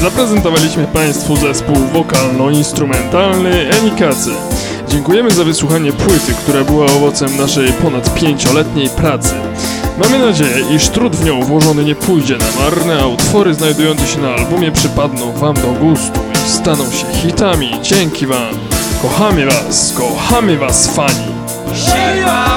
zaprezentowaliśmy Państwu zespół wokalno-instrumentalny Enikacy. Dziękujemy za wysłuchanie płyty, która była owocem naszej ponad pięcioletniej pracy. Mamy nadzieję, iż trud w nią włożony nie pójdzie na marne, a utwory znajdujące się na albumie przypadną Wam do gustu i staną się hitami. Dzięki Wam! Kochamy Was, kochamy Was fani! Siła,